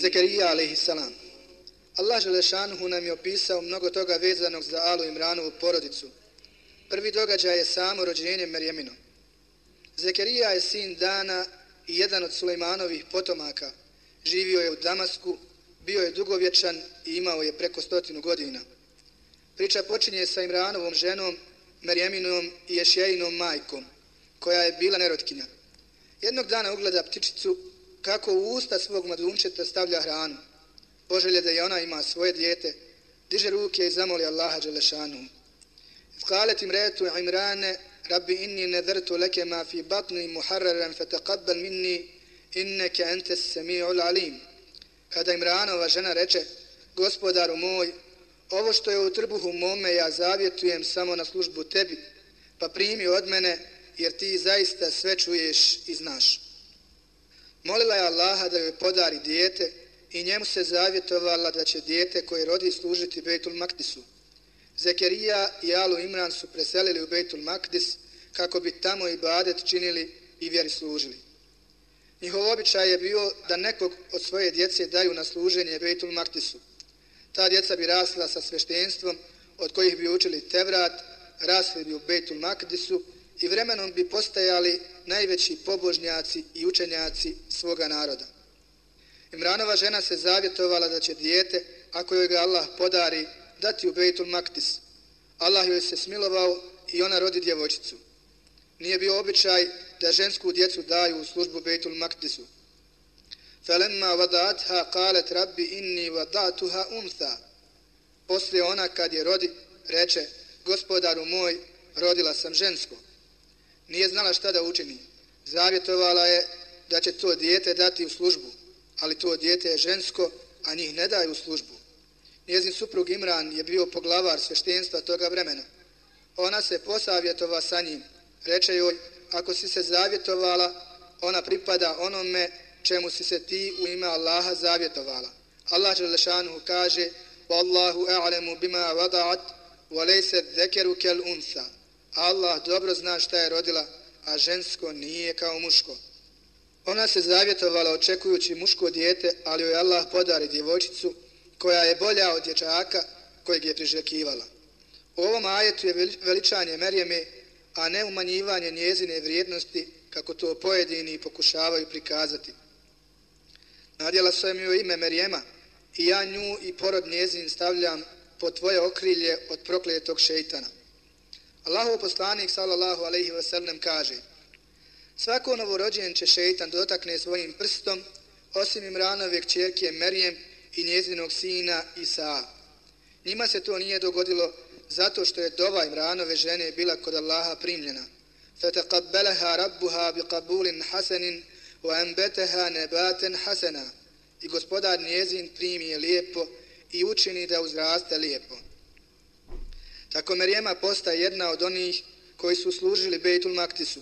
Zekerija a.s. Allah Želešanuhu nam je opisao mnogo toga vezanog za Alu Imranovu porodicu. Prvi događaj je samo rođenje Merjeminom. Zekerija je sin Dana i jedan od Sulejmanovih potomaka. Živio je u Damasku, bio je dugovječan i imao je preko stotinu godina. Priča počinje sa Imranovom ženom, Merjeminom i Ješjejinom majkom, koja je bila nerotkinja. Jednog dana ugleda ptičicu kako u usta svog mladunčeta stavlja hranu. Poželje da i ona ima svoje dijete, diže ruke i zamoli Allaha Đelešanu. Skalet im retu Imrane, Rabbi inni nedrtu leke ma fi batni muharraran fe minni inneke ente sami'ul alim. Kada Imranova žena reče, gospodaru moj, ovo što je u trbuhu mome ja zavjetujem samo na službu tebi, pa primi od mene jer ti zaista sve čuješ i znaš. Molila je Allaha da joj podari dijete i njemu se zavjetovala da će dijete koje rodi služiti Bejtul Makdisu. Zekerija i Alu Imran su preselili u Bejtul Makdis kako bi tamo i badet činili i vjeri služili. Njihov običaj je bio da nekog od svoje djece daju na služenje Bejtul Makdisu. Ta djeca bi rasla sa sveštenstvom od kojih bi učili Tevrat, rasli bi u Bejtul Makdisu i vremenom bi postajali najveći pobožnjaci i učenjaci svoga naroda. Imranova žena se zavjetovala da će dijete, ako joj ga Allah podari, dati u Bejtul Maktis. Allah joj se smilovao i ona rodi djevojčicu. Nije bio običaj da žensku djecu daju u službu Bejtul Maktisu. Felemma vadatha kalet rabbi inni vadatuha umtha. Poslije ona kad je rodi, reče, gospodaru moj, rodila sam žensko nije znala šta da učini. Zavjetovala je da će to dijete dati u službu, ali to dijete je žensko, a njih ne daju u službu. Njezin suprug Imran je bio poglavar sveštenstva toga vremena. Ona se posavjetova sa njim. Reče joj, ako si se zavjetovala, ona pripada onome čemu si se ti u ime Allaha zavjetovala. Allah Želešanu kaže, Wallahu a'lemu bima vada'at, wa lejse dhekeru kel unsa. Allah dobro zna šta je rodila, a žensko nije kao muško. Ona se zavjetovala očekujući muško dijete, ali joj Allah podari djevojčicu koja je bolja od dječaka kojeg je prižekivala. U ovom ajetu je veličanje Merjeme, a ne umanjivanje njezine vrijednosti kako to pojedini pokušavaju prikazati. Nadjela sam joj ime Merjema i ja nju i porod njezin stavljam po tvoje okrilje od prokletog šeitana. Allahov poslanik sallallahu alejhi ve sellem kaže: Svako novorođen će šejtan dotakne svojim prstom osim Imranove kćerke Merijem i njezinog sina Isa. Njima se to nije dogodilo zato što je dova Imranove žene bila kod Allaha primljena. فَتَقَبَّلَهَا رَبُّهَا biqabulin hasanin wa anbataha nabatan hasana. I gospodar njezin primi je lijepo i učini da uzraste lijepo. Tako Merijema postaje jedna od onih koji su služili Bejtul Maktisu.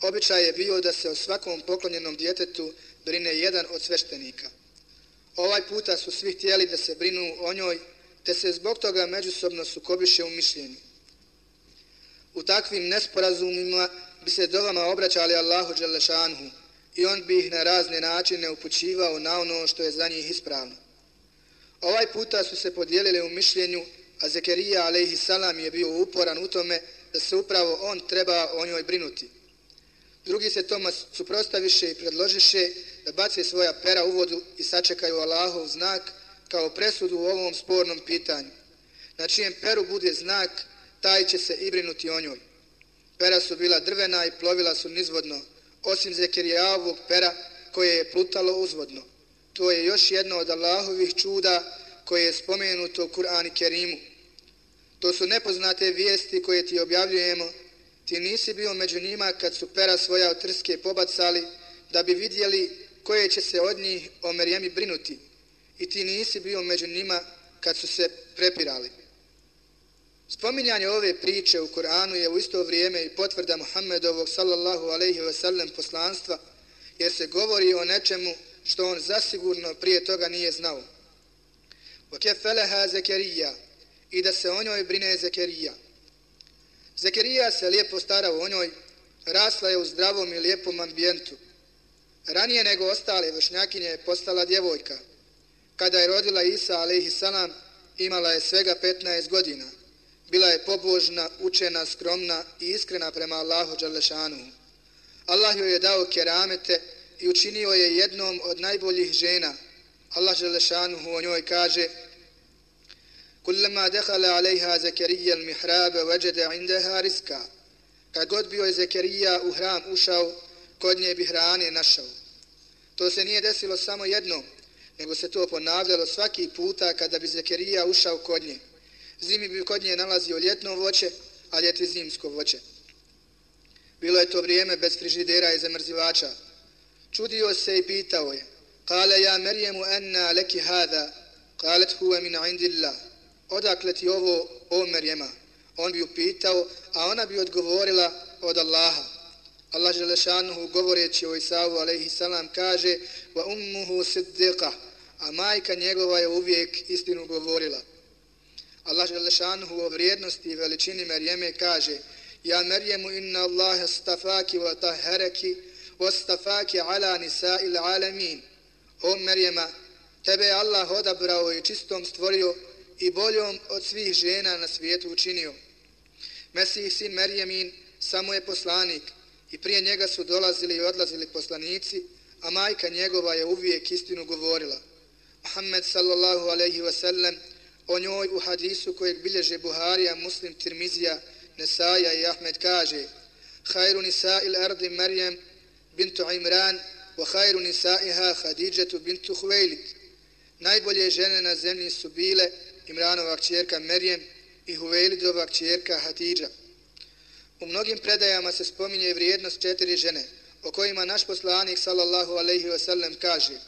Običaj je bio da se o svakom poklonjenom djetetu brine jedan od sveštenika. Ovaj puta su svi htjeli da se brinu o njoj, te se zbog toga međusobno sukobiše u mišljenju. U takvim nesporazumima bi se do vama obraćali Allahu Đelešanhu i on bi ih na razne načine upućivao na ono što je za njih ispravno. Ovaj puta su se podijelili u mišljenju a Zekerija alaihi salam je bio uporan u tome da se upravo on treba o njoj brinuti. Drugi se Tomas suprostaviše i predložiše da bace svoja pera u vodu i sačekaju Allahov znak kao presudu u ovom spornom pitanju. Na čijem peru bude znak, taj će se i brinuti o njoj. Pera su bila drvena i plovila su nizvodno, osim Zekerijavog pera koje je plutalo uzvodno. To je još jedno od Allahovih čuda koje je spomenuto u Kur'an Kerimu. To su nepoznate vijesti koje ti objavljujemo. Ti nisi bio među njima kad su pera svoja od trske pobacali da bi vidjeli koje će se od njih o Merijemi brinuti. I ti nisi bio među njima kad su se prepirali. Spominjanje ove priče u Koranu je u isto vrijeme i potvrda Muhammedovog sallallahu alaihi ve sellem poslanstva jer se govori o nečemu što on zasigurno prije toga nije znao. وَكَفَلَهَا زَكَرِيَّا i da se o njoj brine Zekerija. Zekerija se lijepo starao o njoj, rasla je u zdravom i lijepom ambijentu. Ranije nego ostale vršnjakinje je postala djevojka. Kada je rodila Isa a.s. imala je svega 15 godina. Bila je pobožna, učena, skromna i iskrena prema Allahu Đalešanu. Allah joj je dao keramete i učinio je jednom od najboljih žena. Allah Đalešanu o njoj kaže Kullama dehala alejha Zekerija al-mihrabe veđede indeha. Kad god bio je Zekerija u hram ušao, kod nje bi hrane našao. To se nije desilo samo jednom, nego se to ponavljalo svaki puta kada bi Zekerija ušao kod nje. Zimi bi kod nje nalazio ljetno voće, a ljeti zimsko voće. Bilo je to vrijeme bez frižidera i zamrzivača. Čudio se i pitao je. Kale ja Merjemu enna leki hada, kalet huve min indillah. Odakle ti ovo, o Merjema? On bi upitao, a ona bi odgovorila od Allaha. Allah Želešanuhu govoreći o Isavu a.s. kaže wa ummuhu siddiqa, a majka njegova je uvijek istinu govorila. Allah Želešanuhu o vrijednosti i veličini Merjeme kaže Ja Merjemu inna Allahe stafaki wa taharaki wa stafaki ala nisa il alamin. O Merjema, tebe je Allah odabrao i čistom stvorio i boljom od svih žena na svijetu učinio. Mesih sin Merjemin samo je poslanik i prije njega su dolazili i odlazili poslanici, a majka njegova je uvijek istinu govorila. Muhammed sallallahu alaihi wasallam o njoj u hadisu kojeg bilježe Buharija, Muslim, Tirmizija, Nesaja i Ahmed kaže Hajru nisa il ardi Merjem bintu Imran wa hajru nisaiha Hadidžetu bintu Hvejlid. Najbolje žene na zemlji su bile Imranova kćerka Merijem i Huvelidova kćerka Hatidža. U mnogim predajama se spominje vrijednost četiri žene, o kojima naš poslanik sallallahu alaihi wasallam kaže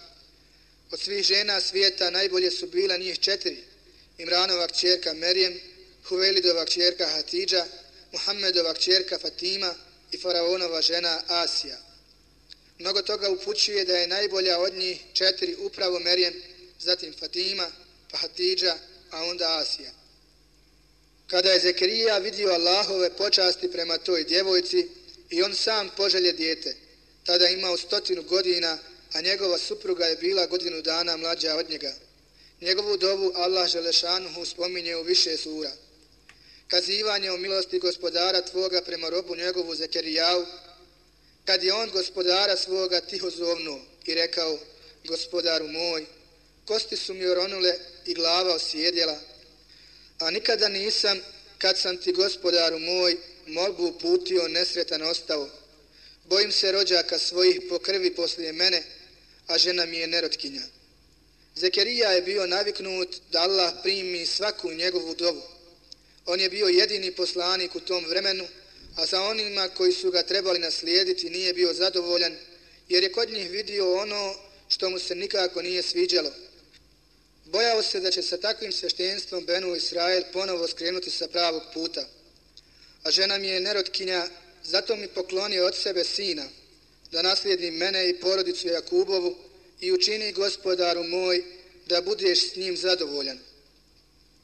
Od svih žena svijeta najbolje su bila njih četiri, Imranova kćerka Merijem, Huvelidova kćerka Hatidža, Muhammedova kćerka Fatima i faraonova žena Asija. Mnogo toga upućuje da je najbolja od njih četiri upravo Merijem, zatim Fatima, pa Hatidža, a onda Asija. Kada je Zekerija vidio Allahove počasti prema toj djevojci i on sam poželje dijete, tada imao stotinu godina, a njegova supruga je bila godinu dana mlađa od njega. Njegovu dovu Allah Želešanuhu spominje u više sura. Kazivanje o milosti gospodara tvoga prema robu njegovu Zekerijavu, kad je on gospodara svoga tiho zovnuo i rekao, gospodaru moj, kosti su mi oronule i glava osjedjela, a nikada nisam, kad sam ti gospodaru moj, molbu uputio, nesretan ostao. Bojim se rođaka svojih po krvi poslije mene, a žena mi je nerotkinja. Zekerija je bio naviknut da Allah primi svaku njegovu dovu. On je bio jedini poslanik u tom vremenu, a sa onima koji su ga trebali naslijediti nije bio zadovoljan, jer je kod njih vidio ono što mu se nikako nije sviđalo. Bojao se da će sa takvim sveštenstvom Benu Israel ponovo skrenuti sa pravog puta. A žena mi je nerotkinja, zato mi pokloni od sebe sina, da naslijedi mene i porodicu Jakubovu i učini gospodaru moj da budeš s njim zadovoljan.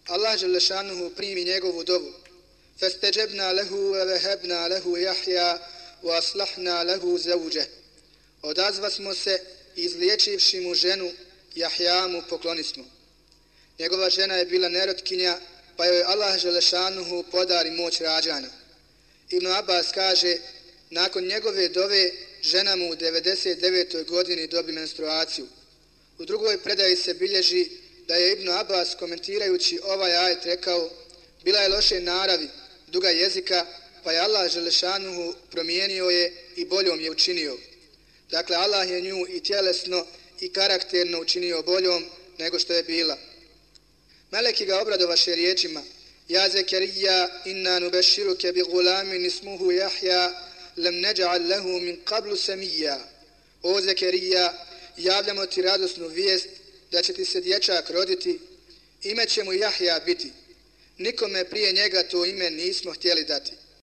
Allah Želešanuhu primi njegovu dovu. Festeđebna lehu ve vehebna lehu jahja u aslahna lehu zauđe. Odazva smo se izliječivši mu ženu Jahja mu poklonismo. Njegova žena je bila nerotkinja, pa joj Allah Želešanuhu podari moć rađana. Ibn Abbas kaže, nakon njegove dove, žena mu u 99. godini dobi menstruaciju. U drugoj predaji se bilježi da je Ibn Abbas komentirajući ovaj ajet rekao, bila je loše naravi, duga jezika, pa je Allah Želešanuhu promijenio je i boljom je učinio. Dakle, Allah je nju i tjelesno i karakterno učinio boljom nego što je bila. Meleki ga obradovaše riječima Ja Zekerija inna nubeširuke bi gulamin ismuhu Jahja lem neđa'al lehu min qablu semija. O Zekerija, javljamo ti radosnu vijest da će ti se dječak roditi, ime će mu Jahja biti. Nikome prije njega to ime nismo htjeli dati.